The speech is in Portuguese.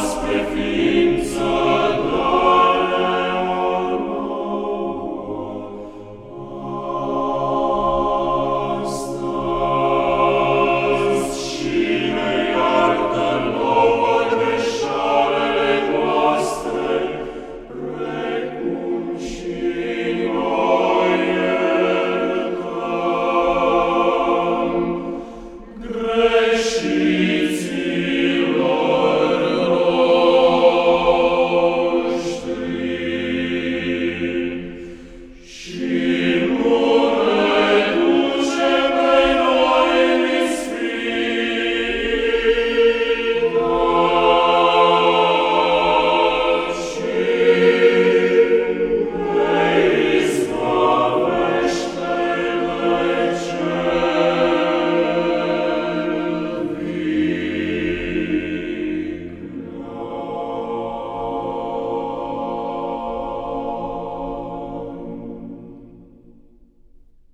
vos preferir.